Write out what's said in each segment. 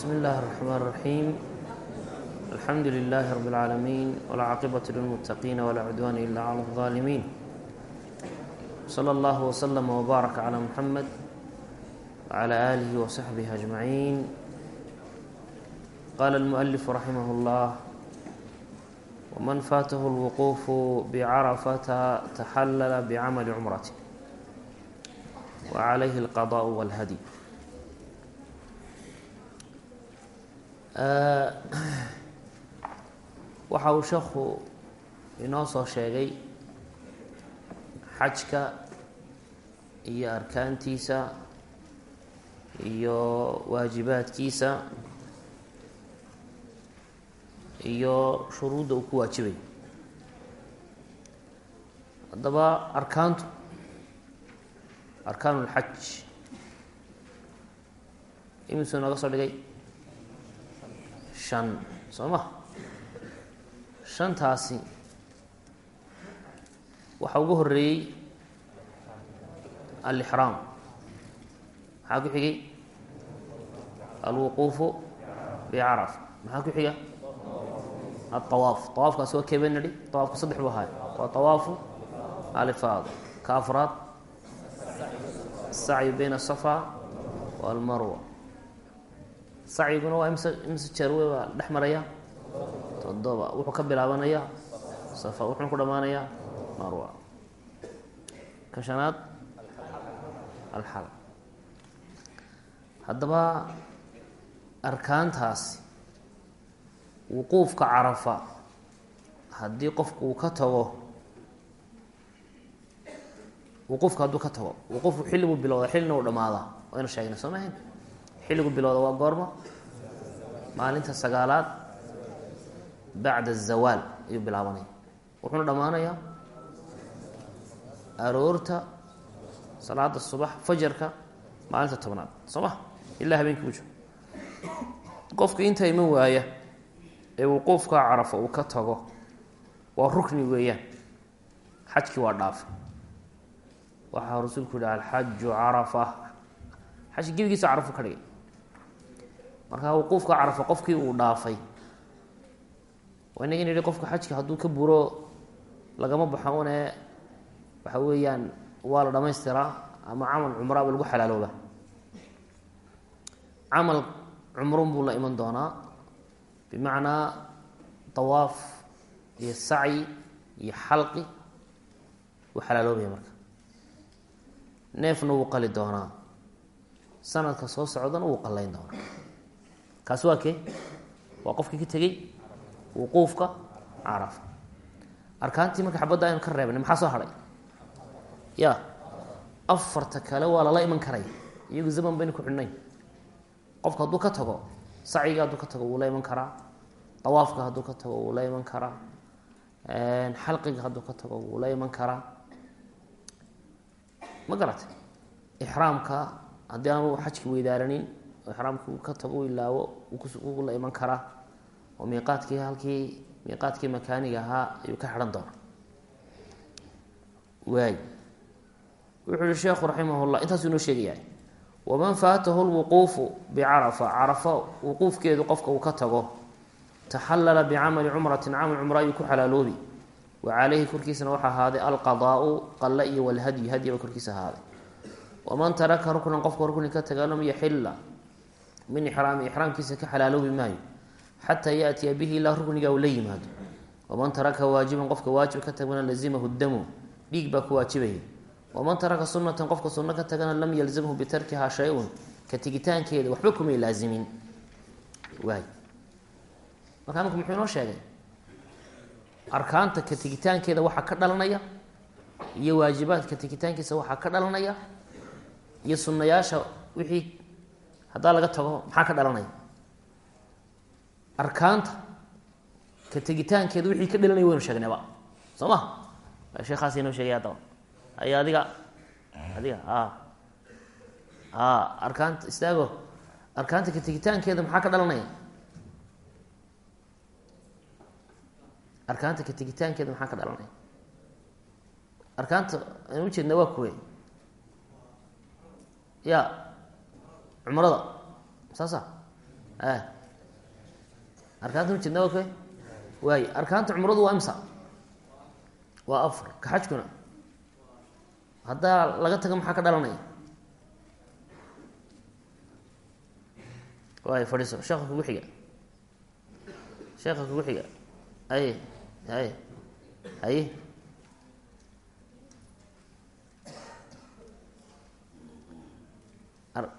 بsم الlh الرحmن الرحيم الحمdu لله رب العاalمين والcاaqبة للمتقين ولا عدوان إلا على الظالمين صلى الله وسلم وbارك على محمد وعلى آله وصحبه أجمعين qال المؤلف رحimه الله وmن fاته الوقوف بعرفة تxلل بعمل عمرة وعليه القضاء والhdي waxa uu sheekhu inoo soo sheegay xajka iyo arkaantiisa iyo waajibaadkiisa iyo shuruudda uu ku waajibay. Haddaba arkaantu arkaan اlxaj imisuu nooga soo dhigay shan soo ma shantaasi waxaa ugu horeeyey alixraam maxaa ku xigay alwuquufu bicarafa maxaa ku xiga alطawaaf طawaafkaasi waa kebe nidhi طawaafka saddex buu ahaay waa طawaafu alifaad ka afraad الsacyu bayna الصafa walmarwa sacyiguna waa imse jeer wey baa dhex maraya toddoba wuxuu ka bilaabanayaa safa wuxuuna ku dhamaanayaa marwa ka shanaad alxal. Haddaba arkaantaasi wuquufka carafa haddii qofku uu ka tago wuquufka hadduu ka tago wuquufku xilliguu bilowda xillina uu dhamaadaa waynu sheegnay soo mahayn xilligu bilowda waa goorma maalinta sagaalaad bacda azawaal ayuu bilaabanaya wuxuuna dhammaanayaa aroorta salaada subax fajarka maalinta tobnaad. Soo ma ilaa habeenkii u joogo qofka inta iman waaya ee wuquufka carafa uu ka tago waa rukni weeyaan. Xajkii waa dhaafa waxaa rasuulku yihi alxaju carafa. Xajki gebigiisa carafu ka dhigay markaa wuquufka carafa qofkii uu dhaafay waa inaga nidhi qofka xajka hadduu ka buro lagama baxo une waxa weeyaan waa la dhamaystiraa ama camal cumraaba lagu xalaalooba. Camal cumrun buu la iman doonaa bimacnaa tawaaf iyo sacyi iyo xalqi wuu xalaaloobaya marka. Neefna wuu qali doonaa sanadka soo socdana wuu qallayn doonaa kaasi waa kee? Waa qofkii ka tegey wuquufka carafa arkaantii marka xabadda aynu ka reebnay maxaa soo hadhay ya afarta kale waa lala iman karaya iyagu zaman baynu ku xidhnayn qofka hadduu ka tago sacyiga hadduu ka tago wuu la iman karaa. Dawaafka hadduu ka tago wuu la iman karaa. Xalqiga hadduu ka tago wuu la iman karaa. Ma garata ixraamka haddii aanu xajki weydaaranin ixraamkii uu ka tago ilaawo wuu la iman karaa oo miiqaadkii halkii miiqaadkii makaaniga ahaa ayuu ka xidhan doona waay. Wuxuu yihi sheekhu raximah llah intaasuu inoo sheegayaa. Waman faatahu lwuquufu bicarafa carafa wuquufkeedu qofka uu ka tago taxallala bicamali cumratin camal cumra ayuu ku xalaaloobi. Wa caleyhi korkiisana waxaa ahaaday alqadaau qalle iyo walhadyi hadyiba korkiisa ahaaday. Waman taraka ruknan qofka rukni ka taga lam yaxila min ixraami ixraamkiisa ka xalaaloobi maayo xataa yaatiya bihi ilaa rukniga uu la yimaado. Waman taraka waajiban qofka waajib ka tagana lazimahu damu dhiig baa ku waajibaya. Waman taraka sunatan qofka sunno ka tagana lam yalzamhu bitarkihaa shay-un ka tegitaankeeda waxba kumay laazimin waay. Markaa imika muxuu inoo sheegay? Arkaanta ka tegitaankeeda waxaa ka dhalanaya iyo waajibaadka tegitaankiisa waxaa ka dhalanaya iyo sunnayaasha wixii haddaa laga tago maxaa ka dhalanaya? Arkaanta ka tegitaankeeda wixii ka dhalanaya waynu sheegnayba soo ma sheekhaas inoo sheegay haddaba. Ay adiga adiga a a arkaanta istaago. Arkaanta ka tegitaankeeda maxaa ka dhalanaya? Arkaanta ka tegitaankeeda maxaa ka dhalanaya? Arkaanta aynu ujeedna waa kuwe ya cumrada saasa? Arkaanta ma jeedna ok waay arkaanta cumradu waa imsa. Waa afar. Ka xajkuna. Haddaa laga taga maxaa ka dhalanaya? Waay fadhiiso. Sheeka kugu xiga. Sheeka kugu xiga. Aye aye haye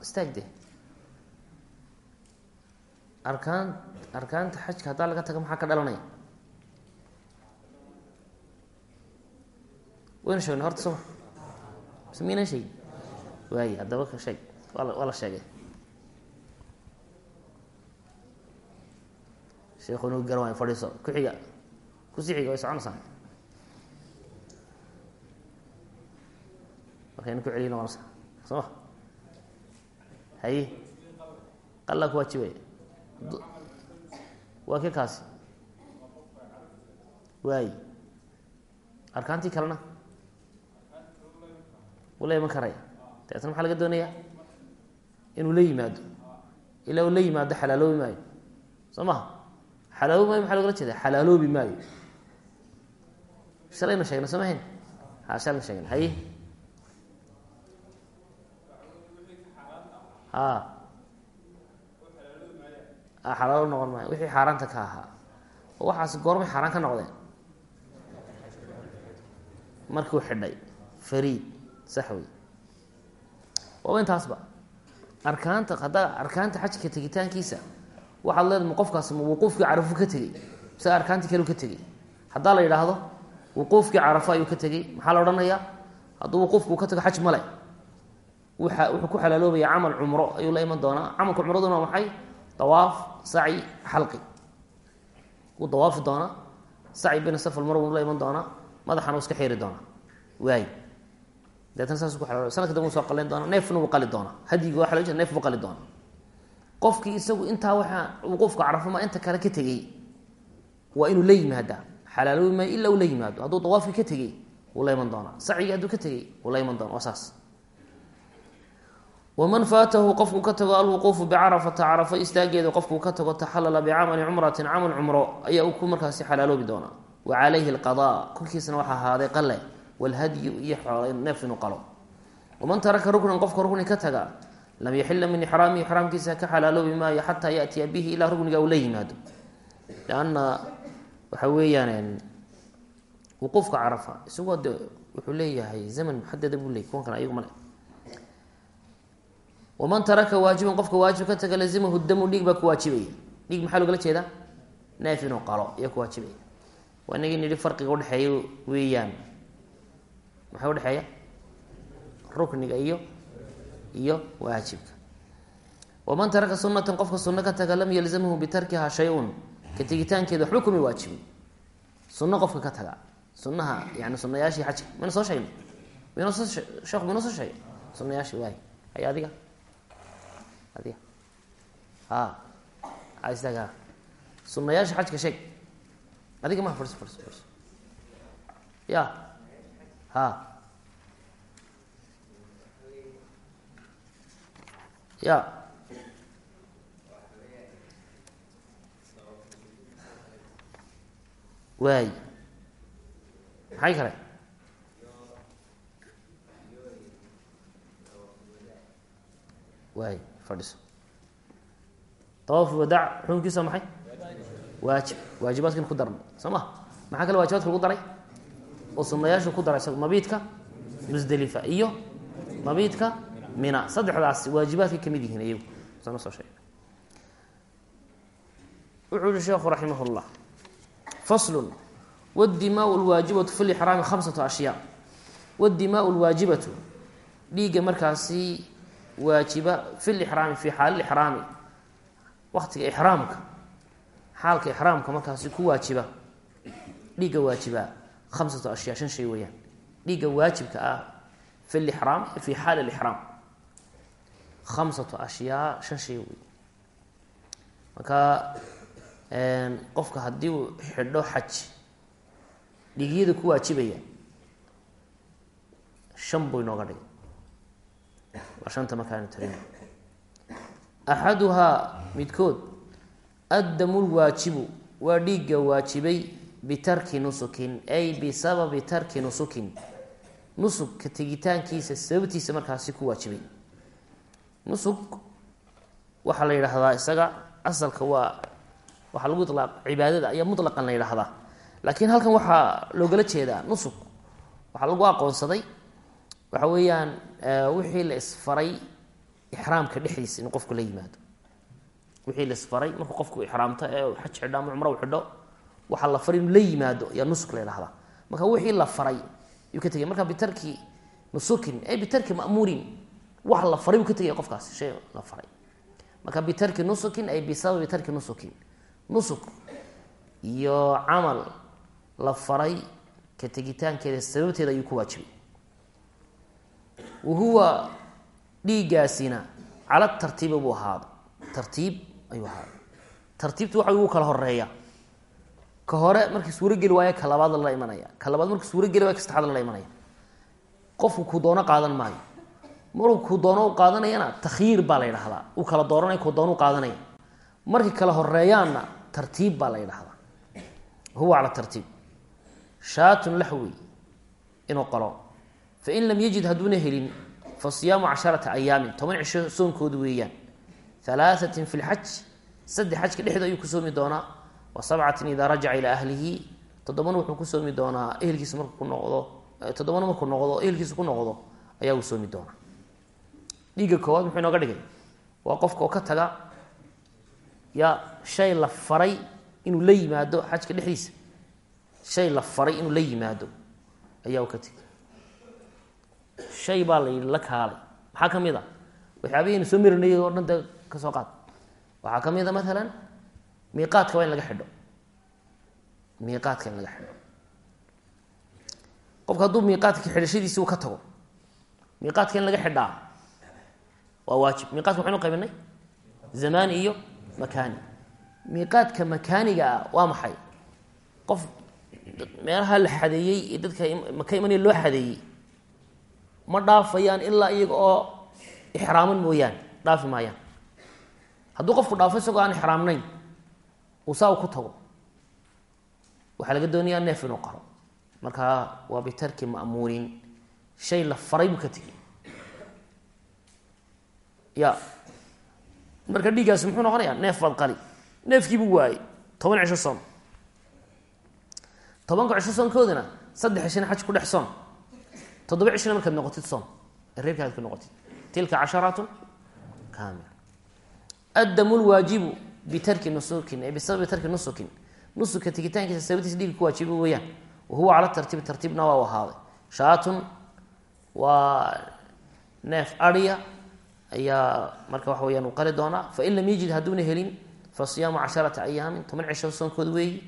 istaag de arkaan arkaanta xajka haddaa laga taga maxaa ka dhalanaya wayna sheegna horta soma mise maynan sheegi waaye haddaba ka sheeg. Waa la waa la sheegay. Sheekhu inuu garan waayo fadhiiso. Ku xiga ku sii xiga way soconaysaa. Markaynu ku noqonaysaa soo ma. Haye. Qallaa ku waajibaya waa ke kaasi waay. Arkaantii kalena? Wuu la iman karaya dabeetna maxaa laga doonayaa? Inuu la yimaado. Ilaa uu la yimaado xalaaloobi maayo. Soo maha xalaaloobi maayo maxaa logala jeeda xalaaloobi maayo. Shalayna sheegna soo mahayn ha shalayna sheegna haye ha xalaalo noqon maayo. Wixii xaaraanta ka ahaa. Oo waxaas goormay xaaraan ka noqdeen. Markuu xidhay fariid sax wey waaba intaasba arkaanta haddaa arkaanta xajka tegitaankiisa waxaad leedama qofkaas wuquufkii carafo ka tegey. Mise arkaantii kaleu ka tegey. Haddaa la yidhaahdo wuquufkii carafo ayuu ka tegey. Maxaa la odhanayaa? Hadduu wuquufku ka tago xaj male wuxuu ku xalaaloobaya camal cumro. Ayuu la iman doonaa. Camalka cumraduna maxay? Dawaaf saci xalqi. Wuu dawaafi doonaa. Saci bina safal mar wuu la iman doonaa. Madaxana iska xeeri doonaa. Waay deetna saas ku xalaalo sanadka dambe soo qalin doonaa. Neefna wuu qali doonaa. Hadyiga waxa loo jeeda neef buu qali doonaa. Qofkii isagu intaa waxaa wuquufka carafama inta kale ka tegey. Waa inuu la yimaada xalaaloobi maayo ilaa uu la yimaado. Ka tegey wuu la iman doonaa. Sacigii hadduu ka tegey wuu la iman doona waa saas waman faatahu qofku ka tago alwuquufu bicarafata carafo istaageeda qofkuu ka tago taxalala bicamali cumratin camal cumro ayaa uu ku markaasi xalaaloobi doonaa wa calayhi alqada korkiisana waxaa ahaaday qale walhadyu iyo xoolo neef inuu qalo waman taraka ruknan qofka rukni ka taga lam yaxila min ixraamihi ixraamkiisa ka xalaaloobi maayo xataa yaatiya bihi ilaa rukniga uu la yimaado lanna waxa weeyaan wuquufka carafa isagoo de wuxuu leeyahay zaman muxadada buu leeyay kuwan kan ayagu male waman taraka waajiban qofka waajib ka taga lazimahu damu dhiig baa ku waajibaya dhiig maxaa logala jeedaa neef inuu qalo ayaa ku waajibaya waa inagii nidhi farqiga udhexeeya weeyaan maxaa udhexeeya rukniga iyo iyo waajibka waman taraka sunatan qofka sunno ka taga lam yalzamhu bitarkiha shay-un ka tegitaankeeda waxba kuma sunno qofka ka taga sunaha yani sunayaashii xajka mayna soo sheegnay maynoo soo sheekhu maynoo soo sheegay sunayaashii waay hay adiga adiga ha a isaga sunayaasha xajka sheeg. Adiga maha fadhiso fadhiso fadhiso ya. Ha. Ya. Waay maxay kale waay fadhiso. Tawaaf wadaac xukunkiisa maxay? Waajib waajibaadkan ku darnay soo ma maxaa kale waajibaadka lagu daray? Oo sunayaashu ku daray mabiidka musdelifa iyo mabiidka mina. Saddexdaas waajibaadkay ka mid yihiin iyagu. Sana soo sheegay. Wuxuu yihi sheekhu raximah llah faslun wadimaau lwaajibatu fi lixraami khamsatu ashyaa. Wadimaau lwaajibatu dhiigga markaasi waajiba fi lixraami fi xaali lixraami. Waktiga ixraamka xaalka ixraamka markaasi ku waajiba dhiigga waajiba khamsatu ashyaa shan shay weeyaan. Dhiigga waajibka ah fi lixraam fi xaali lixraam. Khamsatu ashyaa shan shay wey marka qofka haddii uu xidho xaj dhiigyada ku waajibaya shan buu inooga dhigay waa shanta markaanu tarin axaduhaa midkood addamu lwaajibu waa dhiigga waajibay bitarki nusukin ay bisababi tarki nusukin. Nusugka tegitaankiisa sababtiisa markaasi ku waajibay. Nusug waxaa la yidhaahdaa isaga asalka waa waxaa lagu ilaaq cibaadada ayaa mutlaqan la yidhaahdaa. Laakiin halkan waxaa loogala jeedaa nusug waxaa lagu aqoonsaday waxa weeyaan wixii la isfaray ixraamka dhexdiisa inuu qofku la yimaado. Wixii la isfaray markuu qofku ixraamto ee xaj xidho ama cumro xidho waxaa la faray inuu la yimaado ayaa nusuk la yidhahdaa marka wixii la faray yuu ka tegay marka bitarki nusukin ay bitarki ma'muurin wax la faray buu ka tegaya qofkaasi shay la faray. Marka bitarki nusukin ay bisababi tarki nusukin nusuk iyo camal la faray ka tegitaankeeda sababteeda ayuu ku waajibay wa huwa dhiiggaasina cala tartiibi buu ahaaday tartiib ayuu ahaaday tartiibtu waxa ugu kala horreeya ka hore markii suurogeli waayo ka labaad lala imanaya. Ka labaad markii suurogeli waayo ka saddexaad lala imanaya. Qofku kuu doono qaadan maayo. Maruu kuu doono u qaadanayana takhyiir baa la yidhahdaa uu kala dooranaya kuu doono u qaadanaya markay kala horeeyaanna tartiib baa la yidhahdaa huwa fain lam yajid hadduuna helin fa siyaamu casharata ayaamin toban cisho soonkoodu weeyaan halaaثatin fi lxaj saddex xajka dhexda ayuu ku soomi doonaa wa sabcatin idaa rajaca ilaa ahlihi toddobana wuxuu ku soomi doonaa ehelkiisa markuu ku noqdo toddobana markuu noqdo ehelkiisa ku noqdo ayaa uu soomi doonaa dhiigga koowaad muxuu inooga dhigay waa qofka oo ka taga yaa shay la faray inuu la yimaado xajka dhexdiisa shay la faray inuu la yimaado ayaa u ka tegay shay baa la yidhi la kaalay. Maxaa ka mid a waxyaabahaynu soo marinayay oo dhan dee ka qaad. Waxaa ka mid a maalan miiqaadka waa in laga xidho. Miiqaadka in laga xidho. Qofka hadduu miiqaadka xidhashadiisi uu ka tago miiqaadka in laga xidhaa waa waajib. Miiqaadka waxaynu qaybinay? Zamani iyo makaani. Miiqaadka makaaniga ah waa maxay? Qof meelaha la xadeeyey ee dadka maka imanaya loo xadeeyey ma dhaafayaan ilaa iyaga oo ixraaman mooyaane dhaafi maayaan. Hadduu qofku dhaafo isagoo aan ixraamnayn uu saa u ku tago. Waxaa laga doonayaa neef inuu qaro. Markaa waa bitarki ma'muurin shay la faray buu ka tegey. Ya marka dhiiggaasi muxuu noqonayaa? Neef baad qali. Neefkiibuu waayey. Toban cisho soom tobanka cisho soonkoodana saddex cishana xaj ku dhex soom toddoba cishana markaad noqotid soom ee reerkaad ku noqotid. Tilka casharatun kaamil. Addamu lwaajibu bitarki nusukin ay bisababi tarki nusukin nusuka tegitaankiisa sababtiisa dhiiga ku waajiba weeyaan. Wa huwa cala tartiibi tartiibna waa u ahaaday. Shaatun waa neef adhiya ayaa marka waxa weyaan uu qali doonaa. Fain lam yajid hadduuna helin fa siyaamu casharata ayaamin toban cisho soonkooda weeyi.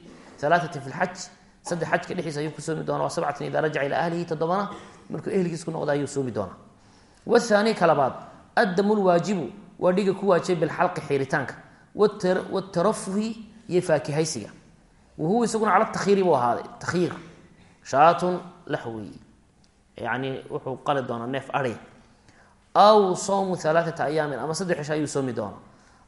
Alaaثatin fi lxaj saddex xajka dhexdiisa ayuu ku soomi doona waa sabcatin idaa rajaca ilaa ahlihi toddobana markuu ehelkiis ku noqda ayuu soomi doonaa. Wthaani ka labaad addamu lwaajibu waa dhiga ku waajibay bilxalqi xiiritaanka watarafuhi iyo faakihaysiga. Wa huwa isaguna cala takhiiri buu ahaaday takhiir. Shaatun laxwi. Yani wuxuu qali doonaa neef adhay aw sawmu alaaثata ayaamin ama saddex cisho ayuu soomi doonaa.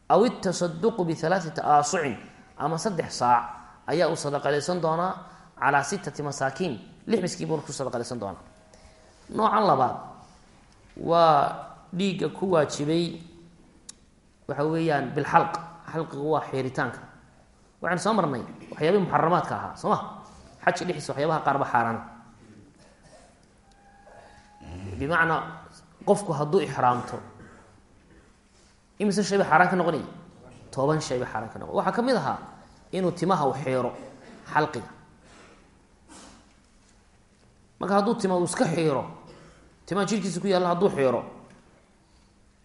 Aw itasaduqu bialaaثati aasucin ama saddex saac ayaa uu sadaqalaysan doonaa calaa sitati masaakiin. Lix miskiin buuna ku sadaqalaysan doonaa noocan labaad. Waa dhiigga ku waajibay waxa weeyaan bilxalq. Xalqigu waa xiiritaanka waxaynu soo marnay waxyaabihii muxaramaadka ahaa soo ma? Xajka dhexdiisa waxyaabaha qaarba xaaraana bimacnaa qofku hadduu ixraamto imise shay ba xaaraan ka noqonaya toban shay ba xaaraan ka noqonay waxaa ka mid ahaa inuu timaha u xiiro xalqiga. Marka hadduu tima uu iska xiiro timaha jirkiisa ku yaalla hadduu xiiro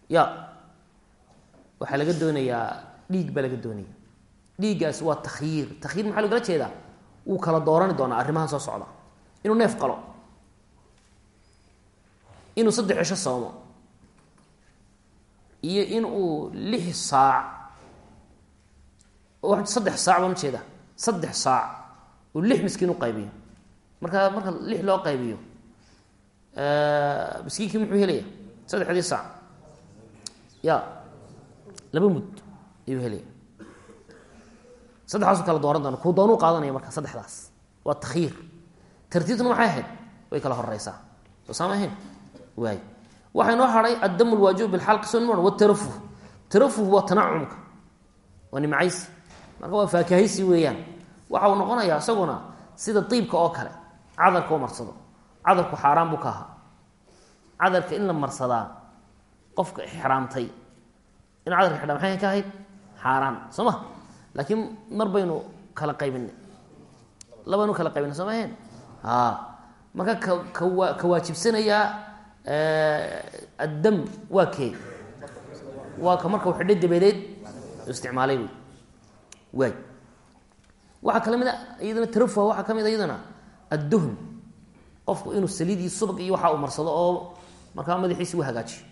ya waxaa laga doonayaa dhiig baa laga doonaya. Dhiiggaasi waa takhyiir takhyiir maxaa logala jeedaa? Wuu kala doorani doonaa arrimahan soo socda. Inuu neef qalo. Inuu saddex cisho soomo. Iyo in uu lix saac saddex saac baan ujeeda saddex saac. Uu lix miskiin u qaybiyo. Marka marka lix loo qaybiyo miskiinkii muxuu helaya saddexdii saac. Ya laba mud ayuu helaya saddexdaasu kala dooran doona kuu doonuu qaadanaya marka saddexdaas. Waa takhiir. Tartiibtuna maxay ahayd way kala horeysaa. Soo ahayn? Waay. Waxaa inoo haray addamu lwaajibu bilxalqi soo nima watarafuh tarafuh. Waa tanacumka waa nimcaysi. Marka waa faakahaysi weeyaan. Waxa uu noqonayaa isaguna sida diibka oo kale cadarka u marsado cadarku xaaraan buu ka ahaa. Cadarka in la marsadaa qofka ixraamtay. In cadarka xidha maxay ka ahayd xaaraan soo ma laakiin mar baynu kala qaybinay labaynu kala qaybinay soo ma ahayn? A marka ka kawa ka waajibsanayaa addam waa kee? Waa ka marka u xidhay dabadeed isticmaalay wey waay. Waxaa kala mid a iyadana tarafuha waxaa ka mid a iyadana adduhn qofku inuu saliidii subag iyo waxa uu marsado oo markaa madaxiisi u hagaajiyo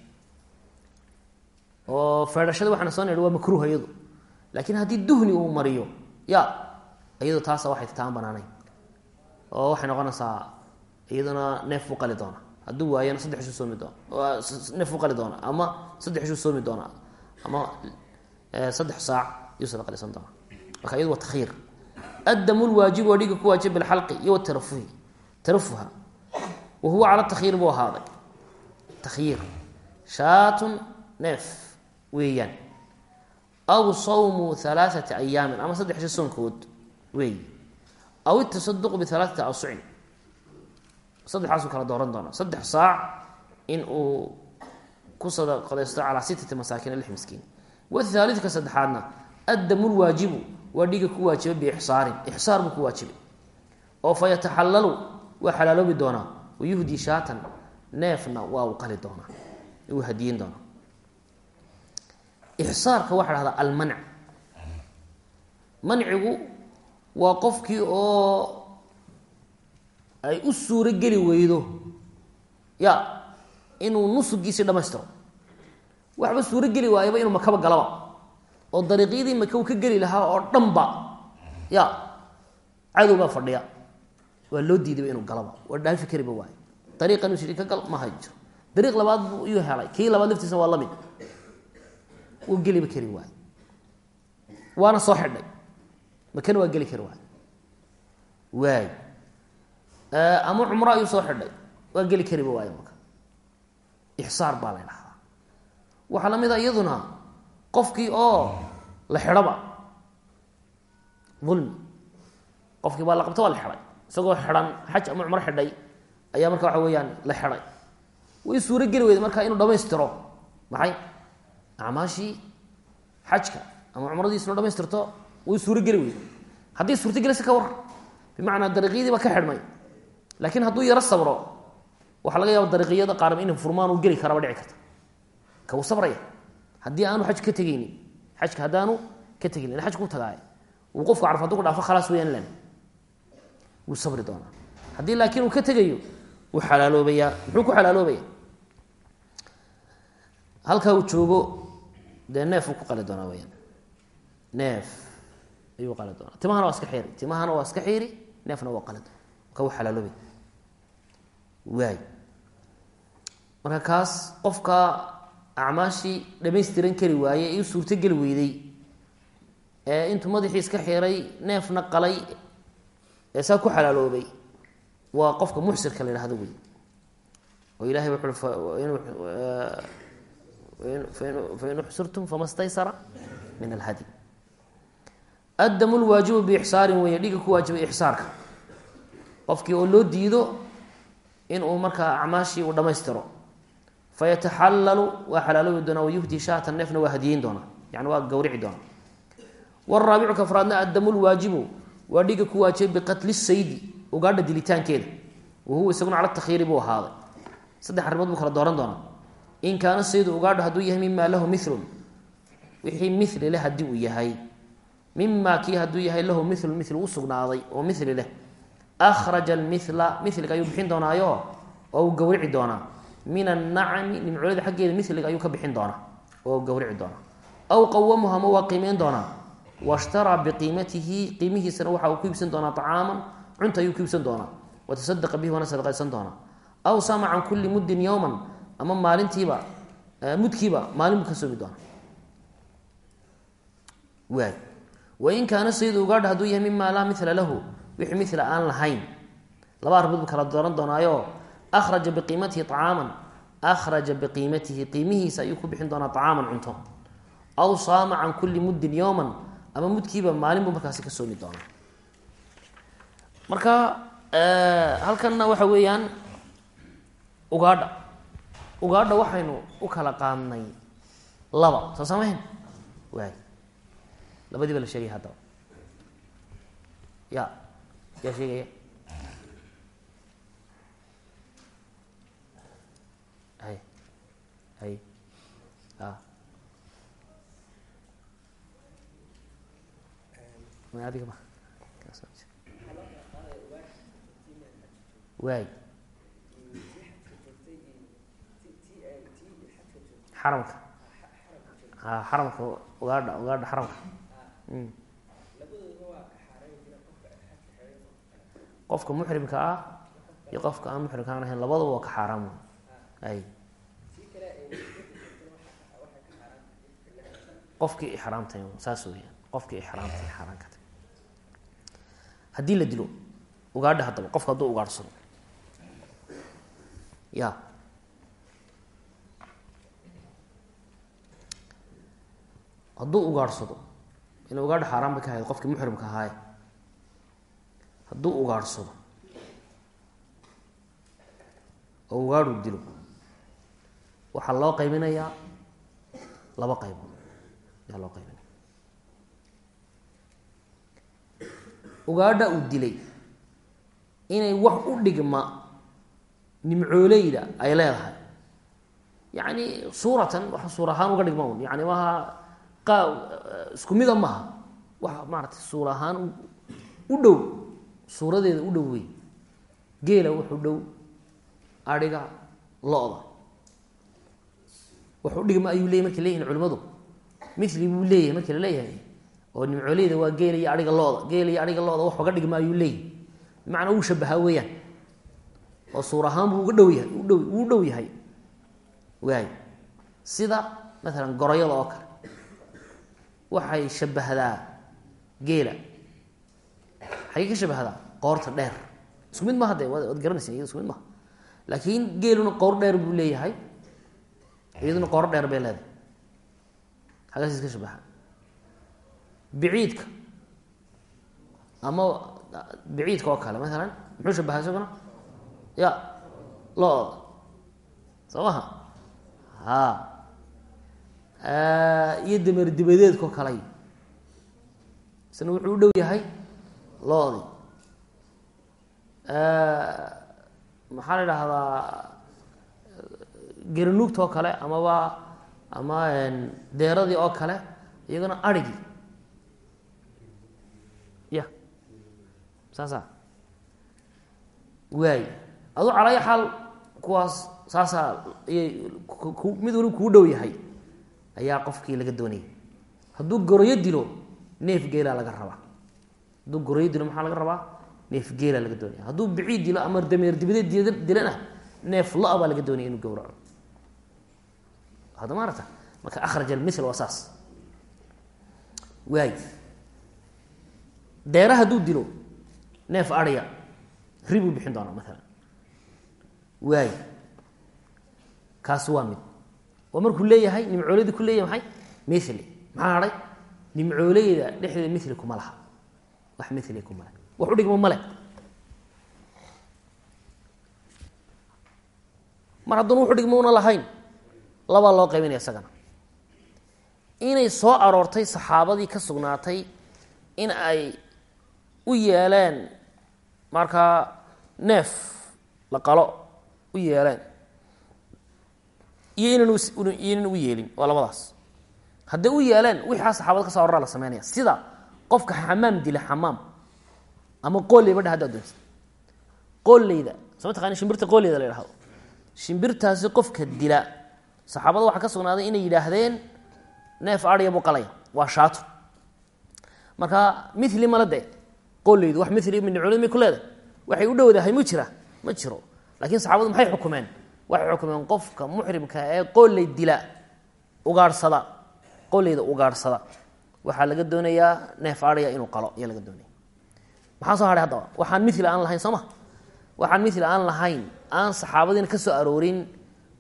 oo feedhashada waxaana soo nidhi waa makruuh iyadu. Laakiin haddii duhni uu mariyo ya iyadu taasa waxay tataan banaanayn. Oo waxay noqonaysaa iyaduna neef buu qali doona hadduu waayana saddex ishuu soomi doona neef buu qali doona ama saddex ishuu soomi doona ama saddex saac sada qalisan doona marka iyadu waa takhiir. Addamu lwaajib waa dhiga ku waajib bilxalqi iyo watarafuhi tarafuha wa huwa cala takhiir buu ahaaday takhiir shaatun neef weeyaan aw sawmu halaaثati ayaamin ama saddex isha soonkood weey aw itasaduqu bihalaaثati awsucin saddexaasuu kala dooran doona saddex saac in uu ku sadaqadaysto calaa sittati masaakiin lix miskiin wathaalidka saddexaadna addamu lwaajibu waa dhiga ku waajiba biixsaarin ixsaar buu ku waajibay oo wayuhdii shaatan neefna waa uu qali doonaa uu hadiyin doonaa ixsaarka waxaa dhahdaa almanc mancigu waa qofkii oo ay u suuro geli weydo ya inuu nusugiisii dhamaystiro waxba suuro geli waayaba inuu makaba galaba oo dariiqyadii maka uu ka geli lahaa oo dhanba ya cadow fadhiya waa loo diidayba inuu galaba. Waa dhaafi kariba waayo dariiqan uu ka gal ma hayo dariiq labaad buu iyuu helay. Kii labaad laftiisna waa la mid. Wuu geliba kari waayo waana soo xidhay. Makana waa geli kari waayo waay. Ama cumro ayuu soo xidhay. Waa geli kariba waayo maka ixsaar baa la waxaa la mid a iyaduna qofkii oo la xidhaba. Ulmi qofkii baa la qabta waa la xidhay isagoo xidhan xaj ama cumro xidhay ayaa marka waxa weeyaan la xidhay. Way suuro geli weyda marka inuu dhamaystiro maxay? Acmaashii xajka ama cumradiisuna dhamaystirto way suuro geli weyda. Haddii suurtagelisa ka waran bimacnaa dariiqyadii baa ka xidhmay. Laakiin hadduu yaro sabro waxaa laga yaaba dariiqyada qaarm in furmaan uu geli karaba dhici karta. Ka uu sabraya. Haddii aanu xaj ka tegeynin xajka haddaanu ka tegeynin ila xajka u tagaay uu qofku carf haduu ku dhaafo khalaas weyaan lan wuu sabri doonaa. Haddii laakiin uu ka tegayo wuu xalaaloobayaa muxuu ku xalaaloobaya halkaa uu joogo dee neef uu ku qali doonaa weyaan neef ayuu qali doonaa. Timahana waa iska xiiri. Timahana waa iska xiiri neefna waa qali doona marka wuu xalaaloobaya waay. Marka kaas qofka acmaashii dhamaystiran kari waaye u suurtogeli weyday. Ee intuu madaxii iska xiray neefna qalay ee saa ku xalaaloobay waa qofka muxsirka la yhahdo wey oo ilahay wuxu fain uxsirtum fama staysara min alhadi. Addamu lwaajibu biixsaarin weeye dhiga ku waajibay ixsaarka. Qofkii oo loo diido inuu markaa acmaashii uu dhamaystiro. Fayataxallalu waa xalaaloobi doonaa wayuhdii shaatan neefna waa hadiyeyn doonaa. Yani waa gawrici doonaa. Waraabicu kafraadna addamu lwaajibu waa dhiga ku waajibay biqatli saydi ugaadha dilitaankeeda. Wa huwa isaguna cala takhiiri buu ahaaday. Saddex arrimood buu kala dooran doonaa. In kaana saydu ugaadha hadduu yahay mimaa lahu milun wixii mili leh haddii uu yahay. Mimaa kii hadduu yahay lahu milun mil u sugnaaday oo mili leh. Akhraja almila miliga ayuu bixin doonaayo oo uu gawrici doonaa. Min annacami nimcoolada xaggeeda miliga ayuu ka bixin doonaa oo gawrici doonaa. Aw qawamuha ma waa qiimeyn doonaa washtaraa biqiimatihi qiimihiisana waxa uu ku iibsan doonaa acaaman cunta ayuu ku iibsan doonaa watasadaqa bihi waana sadaqaysan doonaa aw sama can kulli muddin yowman ama maalintiiba mudkiiba maalin buu ka soomi doonaa waay wain kaana saydu ugaadha hadduu yahay mimaa laa mila lahu wixii mila aan lahayn laba arbood bu kala dooran doonaayo akhraja biqiimatihi acaaman akhraja biqiimatihi qiimihiisa ayuu ku bixin doonaa acaaman cunto aw saama can kulli muddin yowman ama mudkiiba maalin buu markaasi ka soomi doonaa. Marka halkanna waxa weeyaan ugaadha. Ugaadha waxaynu u kala qaadnay laba. Soo samayn waay labadii ba la sheegaya haddaba ya. Yaa sheegaya. Hay. Hay a ma adiga waay xaramka a xaramka ugaadha ugaadha xaramka qofka muxrimka ah iyo qofka aan muxrimka aan ahayn labadaba waa ka xaaraam ay. Qofkii ixraamtay saas weyaan qofkii ixraamtay xaaraan haddii la dilo ugaadha haddaba qofka hadduu ugaadhsado. Ya. Hadduu ugaadhsado ina ugaadha xaaraan bay ka ahayd qofkii muxrimka ahaaye. Hadduu ugaadhsado oo ugaadhu dilo waxaa loo qaybinayaa laba qaybood. Ayaa loo qaybinaya ugaadha uu dilay inay wax u dhigma nimcooleyda ay leedahay. Yacni suuratan wax suur ahaan uga dhigma un yani maaha qa isku mida maaha. Wax maaratay suur ahaan u dhow suuradeeda u dhow wey geela wuxuu dhow adhiga lo-da. Waxu dhigma ayuu leeyay markay leeyihiin culimadu mili buu leeyahay markii la leeyahay oo nimcooleyda waa geela iyo adhiga lo-da geela iyo adhiga lo-da wax oga dhigma ayuu leeyahy bimacnaa uu shabahaa weeyaan. Oo suur ahaan buu uga dhow yahay udhow uu dhow yahay. Waay sida maalan goroyada oo kale waxay shabahdaa geela. Xagey ka shabahdaa qoorta dheer. Isku mid maaha de waad garanaysa iyada isku mid maaha. Laakiin geeluna qoor dheer buu leeyahay. Iyaduna qoor dheer bay leedahay. Xagaas iska shabaha biciidka ama biciidka oo kale maalan muxuu shabahaa isaguna ya lo-da soo ha iyo dameer dibadeedka oo isna wuxuu u dhow yahay lo-di maxaa la idhaahdaa garanuugta oo kale amaba ama deeradii oo kale iyagana arigii ya saasa. Waay adu calaya xaal kuwaas saasaa mid waliba kuu dhow yahay. Ayaa qofkii laga doonayay. Hadduu goroyo dilo neef geelaa laga rabaa. Hadduu goroyo dilo maxaa laga rabaa? Neef geelaa laga doonaya hadduu biciid dilo ama dameer dibadeed dilana neef lo- baa laga doonaya inuu gowraco. Hadda maarata marka akhraj almithl waa saas. Waay deera hadduu dilo neef adhiya ri buu bixin doonaa maalan waay kaasi waa mid. Waa markuu leeyahay nimcooleyda ku leeyahay maxay? Mili maxaa hadhay nimcooleyda dhexdeeda mili kuma laha. Wax mili kuma leh wax u male mar hadduna wuxu dhigmo una lahayn. Labaa loo qaybinaya isagana. Inay soo aroortay saxaabadii ka sugnaatay in ay u yeeleen markaa neef la qalo u yeeleen iyo inan iyo inan u yeelin waa labadaas. Hadday u yeeleen wixaa saxaabada ka so aroraa la sameynaya. Sida qofka xamaam dila xamaam ama qooleyba dheh hadda doonsa qooleyda soo ma taqani shimbirta qooleyda la yidhahdo shimbirtaasi qofka dila saxaabada waxaa ka sugnaaday inay yidhaahdeen neef adhiya buu qalaya. Waa shaato marka mili mala de qooleydu wax mili minculid may ku waxay u dhowdahay mu jira ma jiro. Laakiin saxaabadu maxay xukumeen? Waxay xukumeen qofka muxrimka ee qooley dila ugaadhsada qooleyda ugaadhsada waxaa laga doonayaa neef aadhaya inuu qalo ayaa laga doonaya. Maxaa soo hadhay haddaba waxaan mil aan lahayn soo ma? Waxaan mil aan lahayn aan saxaabadiina ka soo aroorin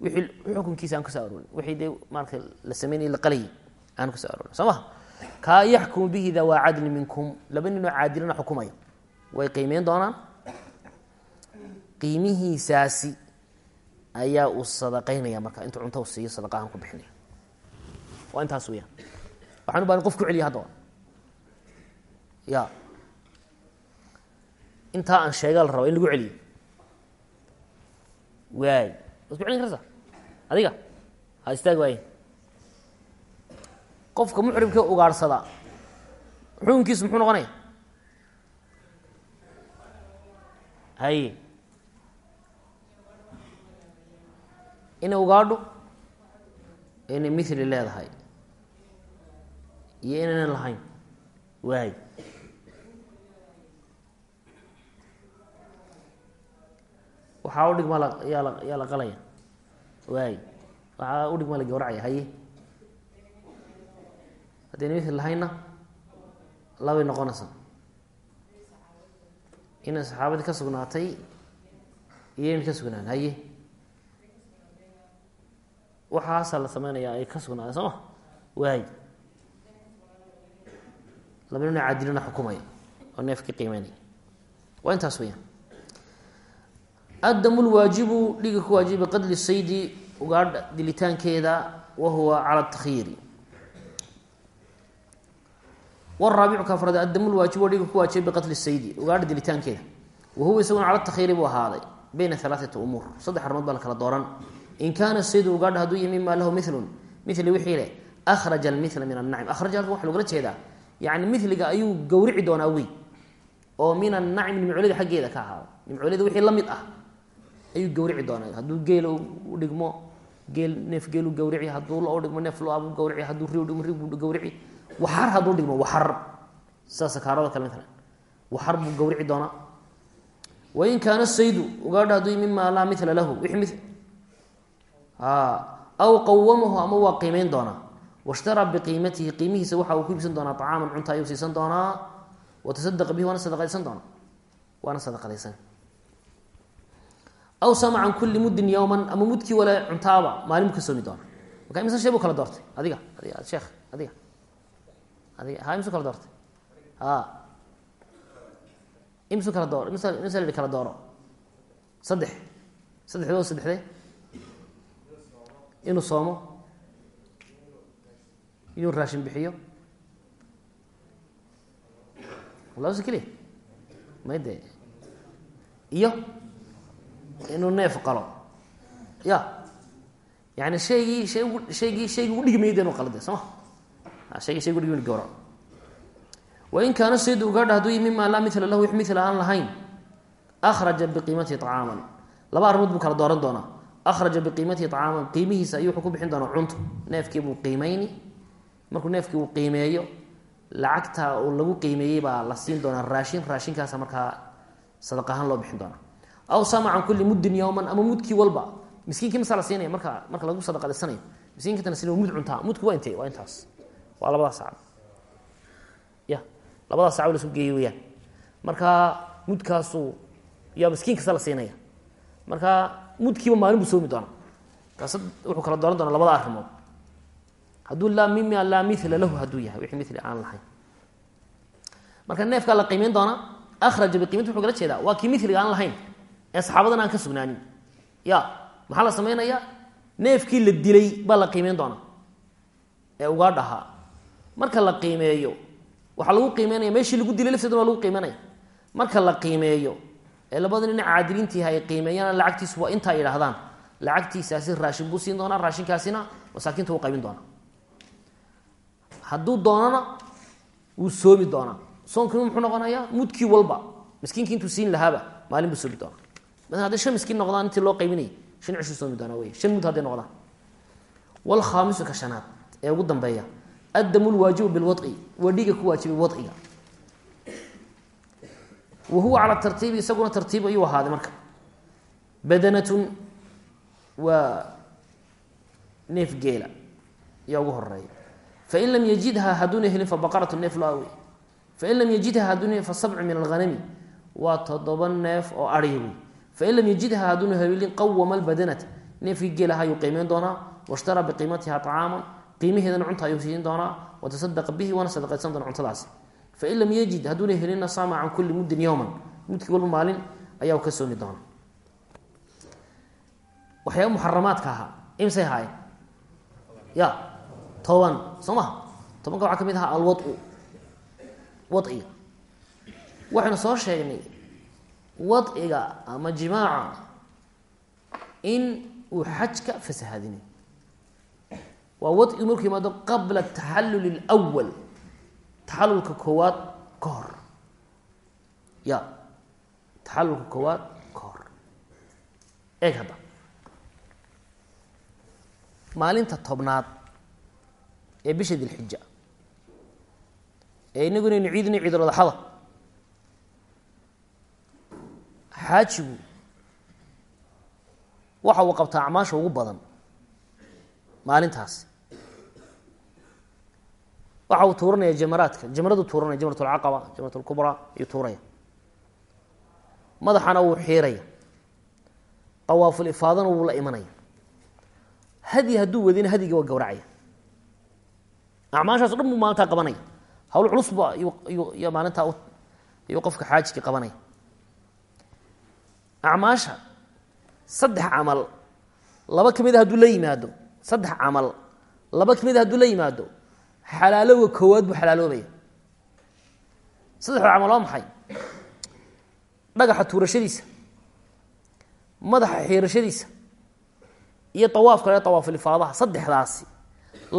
wixii xukunkiisa aan ka soo aroorin. Wixii dee maarata la sameynay la qalayay aan ka soo aroorin soo kaa yaxkumu bihi dawaa cadli minkum. Laba ninoo caadilana xukumaya. Way qiimeyn doonaan? Qiimihiisaasi ayaa uu sadaqaynaya marka. Intuu cunta siiyo sadaqa ahaan ku bixinaya waa intaas weyaan waxaan u baahan qof ku celiya haddaba ya intaa aan sheega la raba in lagu celiyo. Waay. Waad ku celin kartaa adiga? Ha istaag waaye qofka muxrimka ugaadhsada xukunkiisu muxuu noqonaya haye inay ugaadho inay mithli leedahay iyo inaynan lahayn. Waay waxaa udhigma la yaa la qalaya. Waay waxaa udhigma la gawracaya. Haye haddayna mithli lahaynna labay noqonaysaa inay saxaabadii ka sugnaatay iyo in ka sugnaan haye. Waxaasaa la sameynayaa ay ka sugnaaday soo? Ma waay. Laba nina caadilina xukumaya oo neefkii qiimeynaya. Waa intaas weyaan addamu lwaajibu dhiga ku waajiba qadli saydi ugaadha dilitaankeeda wa huwa cala takyiiri waraabicu ka afraad addamu lwaajibu dhiga ku waajiba biqatli saydi. Ugaadha dilitaankeeda wa huwa isaguna cala takyiiri buu ahaaday. Bayna alaaati umuur. Saddex arrimood baa la kala dooran. In kaana saydu ugaadha hadduu yahy mima lahu milun mili wixii leh. Akhraja almila min annacim. Akhraja halkan waxa logala jeedaa. Yani miliga ayuu gawrici doonaa wey oo min annacim nimcolada xaggeeda ka ahaada nimcolada wixii la mid ah ayuu gawrici doonaa. Hadduu geel u dhigmo geel neef geelu gawrici hadduu lo dhigmo neef buu gawrici waxar hadduu dhigmo waxar. Sida sakaarada kale matalan waxar buu gawrici doonaa wain kaana saydu ugaadha hadduu mima laa mila lahu. Wixii mi aw qawamahu ama waa qiimeyn doonaa washtaraa biqiimatihi qiimihiisa waxa uu ku iibsan doonaa acaaman cunta ayuu siisan doonaa. Watasadaqa bihi waana sadaqadaysan doonaa waana sadaqadaysan aw sama kulli muddin yowman ama mudkii wale cuntaaba maalin ka soomi doona. Marka imse shay buu kala doortay. Adiga adiga sheekh adiga adiga ha imsu kala doortay. Ha imsu kala dooro imse la kala dooro. Saddex. Saddexdoo saddexde inuu soomo? Inuu raashin bixiyo? Labas keliya may de iyo? Inuu neef qalo. Ya yani shaygii shay gu shaygii shaygii u dhigmay de inu qalo de soo shaygu dhigmay gawra wain kaana saydu ugaadha hadduu yi mima laa mila lahu wix mila aan lahayn. Akhraja biqiimatihi طacaaman laba arrimood buu kala dooran doonaa. Akhraja biqiimatihi طacaaman qiimihiisa ayuu wuxuu ku bixin doonaa cunto. Neefkii buu qiimeyni markuu neefkii uu qiimeeyo lacagta uu lagu qiimeeyey baa la siin doonaa raashin. Raashinkaasa markaa sadaq ahaan loo bixin doonaa. Aw sama kulli muddin yowman ama mudkii walba. Miskiinkii masaa la siinaya marka marka lagu sadaqadaysanayo miskiinkatana sin mud cuntaa mudku waa intee? Waa intaas waa labadaas sacab ya labadaas sacab lasku geeyey weyaan. Marka mudkaasu yaa miskiin kasta la siinaya. Marka mudkiiba maalin buu soomi doonaa. Kaas wuxuu kala dooran doonaa labada arrimood. Hadduu laa mima laa mila lahu hadduu yahay wixii mili aan lahayn. Marka neefkaa la qiimeyn doonaa akhraja biqiimati wuxuu kala jeedaa waa kii miliga aan lahayn ee saxaabadan aan ka sugnaanin. Ya maxaa la samaynayaa neefkii la dilay baa la qiimeyn doonaa. Ee ugaa dhahaa marka la qiimeeyo waxaa lagu qiimeynaya meeshii lagu dilay lafteeduna waa lagu qiimeynaya. Marka la qiimeeyo ee labada nin caadiliintiiha ay qiimeeyaan lacagtiisu waa intaa yidhaahdaan. Lacagtiisaasi raashin buu siin doonaa raashinkaasina masaakiinta wuu qaybin doonaa. Hadduu doonana wuu soomi doonaa. Soomkii muxuu noqonayaa? Mudkii walba. Miskiinkii intuu siin lahaaba maalin buu soomi doonaa. Maala hadday shan miskiin noqdaan intii loo qaybinayay shan cishuu soomi doonaa wey. Shan mud hadday noqdaan. Walkhaamisu ka shanaad ee ugu dambeeya addamu lwaajibu bilwadci waa ku waajibay wadciga wa huwa cala tartiibi isaguna tartiib ayuu ahaaday marka badanatun waa neef geela ayaa ugu horreeya lam yajidha hadduuna helin fabaqaratu neef lo awey fain lam yajidha hadduuna fa sabcu min alghanami waa toddoba neef oo wey fain lam yajidha hadduuna helin qawama albadanata neefkii geelaha ayuu qiimeyn doonaa washtaraa biqiimatiha qiimaheedana cunta ayuu siin doonaa watasadaqa bihi waana sadaqaysan doona cuntadaasi fain lam yajid hadduuna helina saama can kulli muddin yowman mudkii walba maalin ayaa ka soomi doona waxyaaba muxaramaadka ahaa imsay haayeen ya toban soo maha tobanka waxaa ka mid ahaa alwau wadciga waxaynu soo sheegnay wadciga ama jimaaca in uu xajka fasahadinay waa wadcigu markuu yimaado qabla taxallul اlwal taxalulka koowaad ka hor ya. Taxalulka koowaad ka hor eeg hadda. Maalinta tobnaad ee bisha dilxija ee inagu inaynu ciidina ciiduladaxada xaajigu waxa uu qabtaa acmaasha ugu badan maalintaasi waxa uu tuuranaya jamaraadka jamaradu tuuranaya jamrat lcaqaba jamrat lkubraa ayuu tuuraya madaxana wuu xiiraya awaafulifaadana wuu la imanaya hadi hadduu wadina hadigii waa gawracaya acmaashaas o dhan buu maalintaa qabanaya hawl culusba y maalintaa ayuu qofka xaajikii qabanaya acmaasha saddex camal laba ka mid a hadduu la yimaado saddex camal laba ka mid a hadduu la yimaado xalaalowga koowaad buu xalaaloobaya saddexda camal waa maxay? Dhagaxa tuurashadiisa madaxa xiirashadiisa iyo awaafka le awaafilifaadaha saddexdaasi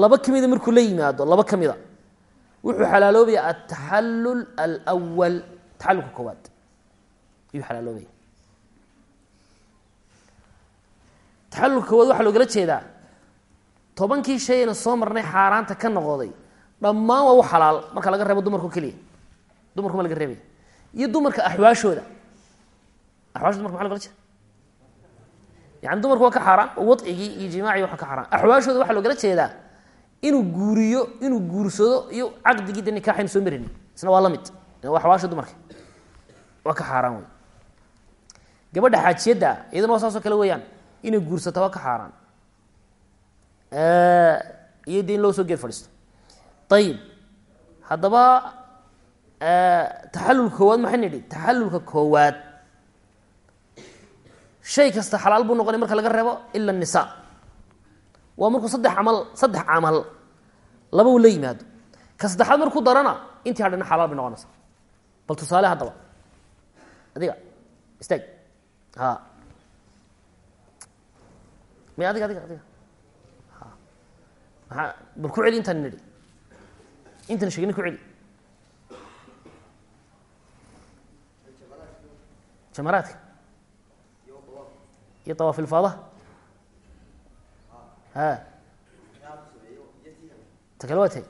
laba ka mida markuu la yimaado laba ka mida wuxuu xalaaloobaya ataxallul alwal taxalulka koowaad. Ayuu xalaaloobaya taxalulka koowaad waxaa loogala jeedaa tobankii shayna soo marnay xaaraanta ka noqoday dhammaan waa u xalaal. Marka laga reebo dumarka keliya. Dumarku ma laga reebay iyo dumarka axwaashooda. Axwaasha dumarka maa logala jeeda yani dumarku waa ka xaaraan. Wadcigii iyo jimaacii waa ka xaaraan. Axwaashooda waxaa loogala jeedaa inuu guuriyo inuu guursado iyo caqdigii de nikaaxaynu soo marini isna waa la mid. Waa axwaasha dumarka. Waa ka xaaraan wey gabadha xaajiyadda iyadana waa saasoo kale weeyaan. Inay guursata waa ka xaaraan. Iyo de in loo soo geed fadhiisto ayib haddaba taxalulka koowaad maxay nidhi taxalulka koowaad shay kasta xalaal buu noqonay marka laga reebo ila nisa waa markuu saddex camal saddex camal laba uu la yimaado ka saddexaad markuu darana intii hadhana xalaal bay noqonaysa bal tusaale haddaba adiga istaag ha may adiga adiga adiga bal ku celi intaan nidhi intan sheegna ku celi. Jamaraadka? Iyo awaafilfaadaha ha. Ta kale waa tay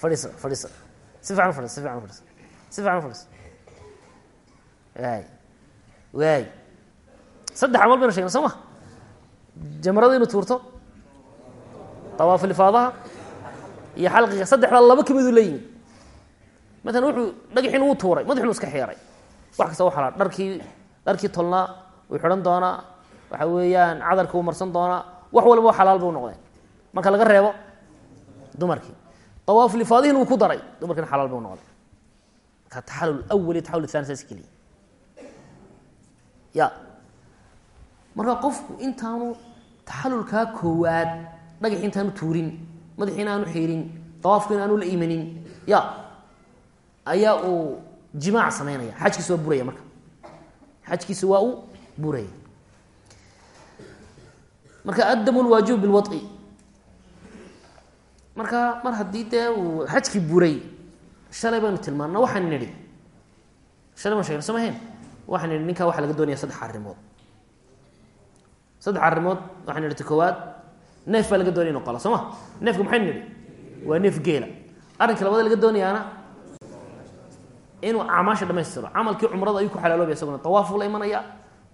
fadhiisa fadhiisa si fiican fadhiis si fiican fadhiis si fiican fadhiis waay. Waay. Saddex camal baynu sheegna soo ma? Jamarada inuu tuurto awaafilifaadaha iyo xalqiga saddexdaa laba ka miduu la yimi maalan wuxuu dhagaxiin uu tuuray madaxinu iska xiiray wax kasta u xalaal dharkii dharkii tolnaa wuu xidhan doonaa. Waxa weeyaan cadarka wuu marsan doonaa. Wax walba xalaal buu noqdeen marka laga reebo dumarkii. Awaafilifaadihiin wuu ku daray dumarkiina xalaal buu noqday. Marka taxalul awal iyo taxalul thani saas keliya ya. Marka qofku intaanu taxalulkaa koowaad dhagax intaanu tuurin madaxiina aanu xiirin dawaafku in aanu la imanin ya ayaa uu jimaac samaynaya xajkiisa waa buraya marka. Xajkiisa waa uu buraya marka addamu lwaajib bilwaطi marka mar haddii dee uu xajkii buray shalay baynu tilmaana waxaan nidhi shalay baan shegna soo mahayn waxaan nidhi ninkaa waxaa laga doonaya saddex arrimood. Saddex arrimood waxaan nidhi ta koowaad neef baa laga doonaya inu qalo soo ma? neefka maxaynu waa neef geela. Arrinka labada laga doonayaana inuu acmaasha dhamaystiro camalkii cumrada ayuu ku xalaaloobaya isaguna. Tawaaf la imanaya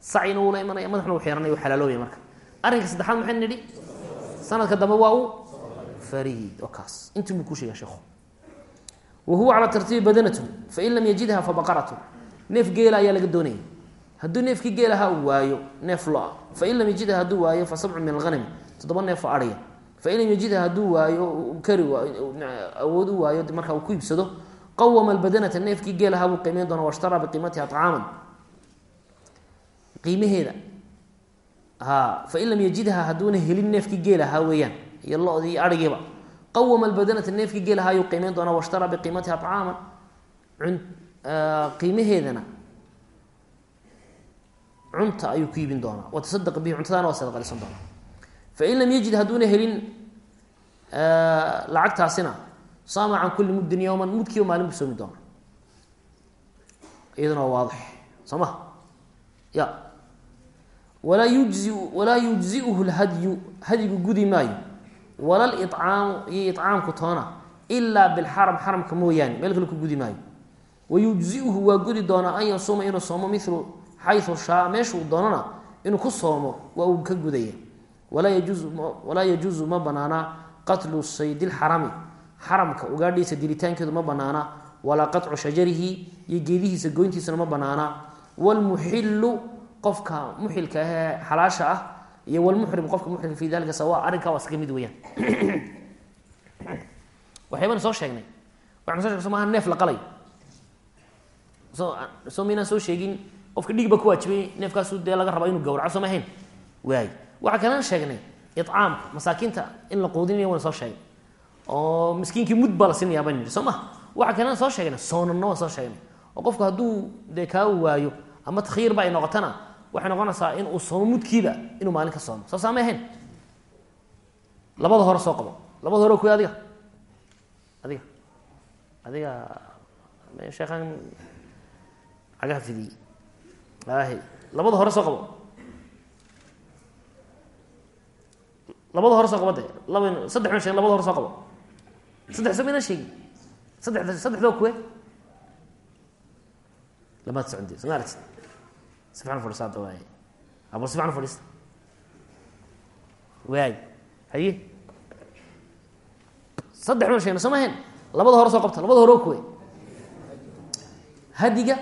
sacina wuu la imanaya madaxna wuu xiranaya wuu xalaaloobaya marka. Arrinka saddexaad maxay nidhi sanadka dambe waa u fariid oo kaas. Intii buu ku sheega sheekhu. Wa calaa tartiibi badanatun fain lam yajidha fabaqaratun neef geela ayaa laga doonaya hadduu neefkii geelaha uu waayo. Neef lo'a fain lam yajidha hadduu waayo fa sabcu min alhanami toddoba neef oo adhiya fain yajidha hadduu waayo kari awood u waayo markaa uu ku iibsado qawama albadanata neefkii geelaha buu qiimeyn doona washtaraa biqiimatiha acaaman qiimaheeda. Fain lam yajidha hadduuna helin neefkii geelahaa weeyaan iyo lodii iyo arigiiba. Qawama albadanata neefkii geelaha ayuu qiimeyn doonaa washtaraa biqiimatiha acaaman qiimaheedana cunta ayuu ku iibin doonaa. Watasadaq bihi cuntadaana waa sadaqalisan doonaa fain lam yajid hadduuna helin lacagtaasina saama can kulli muddin yowman mudkiiba maalin buu soomi doona iyaduna waa waadix soo ma ya walaa yujzi walaa yujziuhu lhadyu hadyigu gudi maayo wala licaamu iyo icaamku toona ilaa bilxaram xaramka mooyaane meel kale ku gudi maayo wayujziuhu waa gudi doonaa an yasuuma inuu soomo milu xayu shaa meeshuu doonana inuu ku soomo waa uu ka gudaya walaa yajuusu ma banaana qatlu saydi lxarami xaramka ugaadhiisa dilitaankeedu ma banaana walaa qaطcu shajarihi iyo geedihiisa goyntiisuna ma banaana. Wlmuxilu qofka muxilka ahee xalaasha ah iyo wlmuxrim qofka muxrimka fi dalika sawa arrinkaa waa iskaga mid weyaan waxyaabana soo sheegnay? Waxanu so sheg so maaha neef la qalayo so soo maynaan soo sheegin qofka dhig ba ku waajibay neefkaasu dee laga raba inuu gawraco soo ma ahayn? Waay waxaa kalaan sheegnay icaamka masaakiinta in la quudinaya waan soo sheegay. Oo miskiinkii mud baa la siinayaa baan nidhi soo ma. Waxaa kalaan soo sheegnay soonanna waan soo sheegnay. Oo qofku hadduu dee kaa waayo ama takhiirba ay noqotana waxay noqonaysaa in uu soomo mudkiiba inuu maalin ka soomo. Soo saama ahayn? Labada hore soo qabo. Labada hore kuy adiga. Adiga. Adiga sheekhan cagaha fidiyey labada hore soo qabo labada hore soo qabo de laba saddex ma shegen labada hore soo qabo. Saddex soo maynan sheegin saddex saddexdoo kuwe. Lamaad socon soma aragtid si fiican fadhiso hadda waay abo si fiican fadhiista saddex ma sheegna soo labada hore soo qabta labada hore oo kuwe. Hadiga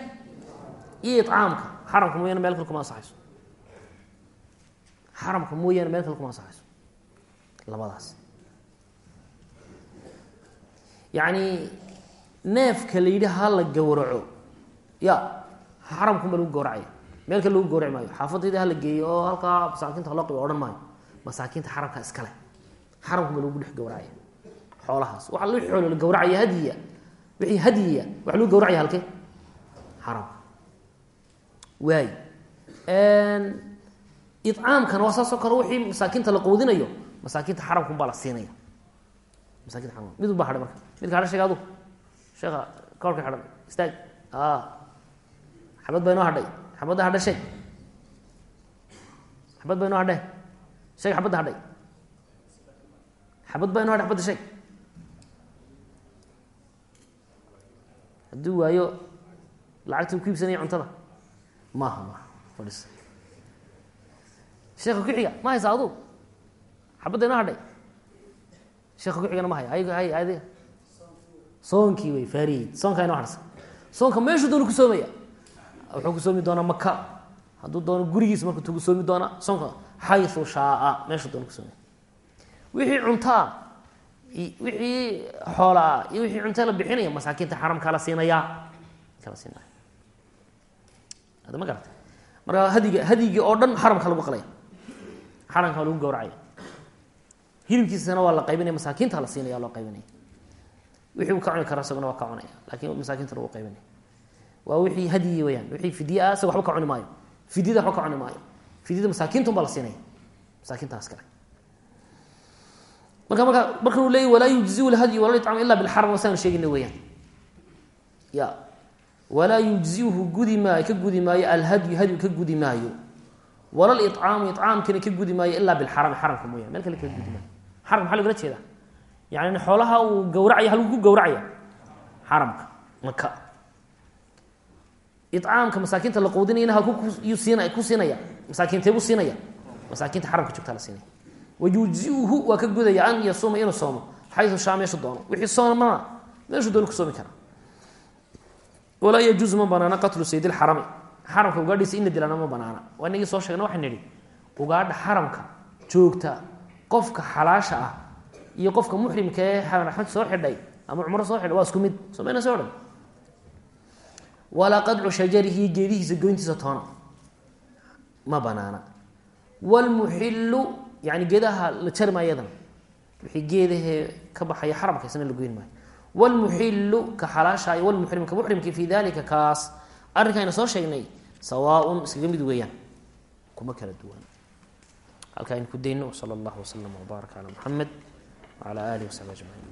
iyo icaamka xaramka mooyaane meel kale kuma ansaxayso. Xaramka meel kale kuma labadaas. Yacni neefka la yidhi ha la gawraco ya xaramkunba lagu gawracaya meel kale lagu gawraci maayo. Xaafadayda hala geeyo oo halkaa masaakiinta haloo qibo odhan maayo. Masaakiinta xaramka iskale xaramkunba lagu dhex gawracaya xoolahaas. Waxa wixii xoolo la gawracaya hadiya. Wixii hadiya waxa lagu gawracaya halkee? Xaramka waay. Icaamkana waa saasoo kale wixii masaakiinta la quudinayo masaakiinta xaramkun baa la siinaya. Masaakinta xaramka mid unbaa hadhay marka. Midka hadha sheega adu sheekha koorka hadhan istaag. Xabad baa inoo hadhay. Xabadda hadha sheeg xabad baa inoo hadhe sheeg xabadda hadhay. Xabad baa inoo hadhay xabadda sheeg hadduu waayo lacagta ku iibsanaya cuntada. Maaha maaha. Fadhis sheeka kuxiga ma haysa adu xabadda inoo hadhay. Sheeka kuxigana ma haya ay hay adiga. Soonkii wey farid soonkaa inoo hadhsa soonka meeshuu doonu ku soomaya. Wuxuu ku soomi doonaa maka hadduu doono gurigiisa marka tu ku soomi doonaa soonka xayu shaaa meeshuu doonu ku soomaya. Wixii cuntaa wixii xoolaa iyo wixii cunta la bixinaya masaakiinta xaramkaa la siinayaa kala siinaya. Ada ma marka hadiga hadigii oo dhan xaramka lagu qalaya. Xaramka lagu gawracaya hilibkiisana waa la qaybinaya masaakiinta la siinaya loo qaybinaya wixii uu ka cuni kara isaguna waa ka cunaya laakiin masaakiinta lagu qaybinaya waa wixii hadyi weyaan wixii fidye ah isaga waba ka cuni maayo. Fidyada waba ka cuni maayo. Fidyada masaakiintun baa la siinaya masaakiintaas kale marka marka marka uu leeyay walaa yujziu lhadyu wala yطcam ila bilxaram wasaan sheegina weeyaan. Ya. Walaa yujziuhu gudi maayo ka gudi maayo alhadyu hadyu ka gudi maayo wala licaamu icaamkina ka gudi maayo ilaa bilxarami xaramka mooyaan meel kale kaga gudi maayo. Xaramka maxaa logala jeedaa? Yani xoolaha uu gawracaya halku ku gawracaya xaramka maka. Icaamka masaakiinta la quudinayana halku yuu siina ku siinaya. Masaakiinteebuu siinaya. Masaakiinta xaramka joogtaa la siinaya. Wayujziuhu waa ka gudaya an yasuuma inuu soomo xayu shaa meeshu doono. Wixii soomana meeshuu doono ku soomi karaa walaa yajuusu ma banaana qatlu sayd lxarami xaramka ugaadhiisa in la dilaana ma banaana. Waa inagii soo sheegna waxaan nidhi ugaadha xaramka joogta qofka xalaasha ah iyo qofka muxrimka ee raxmad soo xidhay ama cumro soo xidhay waa isku mid. Soo mayna soo dhan walaa qadcu geedihiisa goyntiisa toona. Ma banaana. Wlmuxilu yani geedaha la jari wixii geedahee ka baxaya xaramka isna la goyn maayo. Wlmuxilu ka xalaasha iyo wlmuxrim ka dalika kaas. Arrinkaayna soo sheegnay sawaaun iskaga mid weeyaan kuma kala duwan. Halkaa aynu ku dayno sala allahu waslama wbaaraka calaa muxamed wacala alihi wasaxbi ajmaciin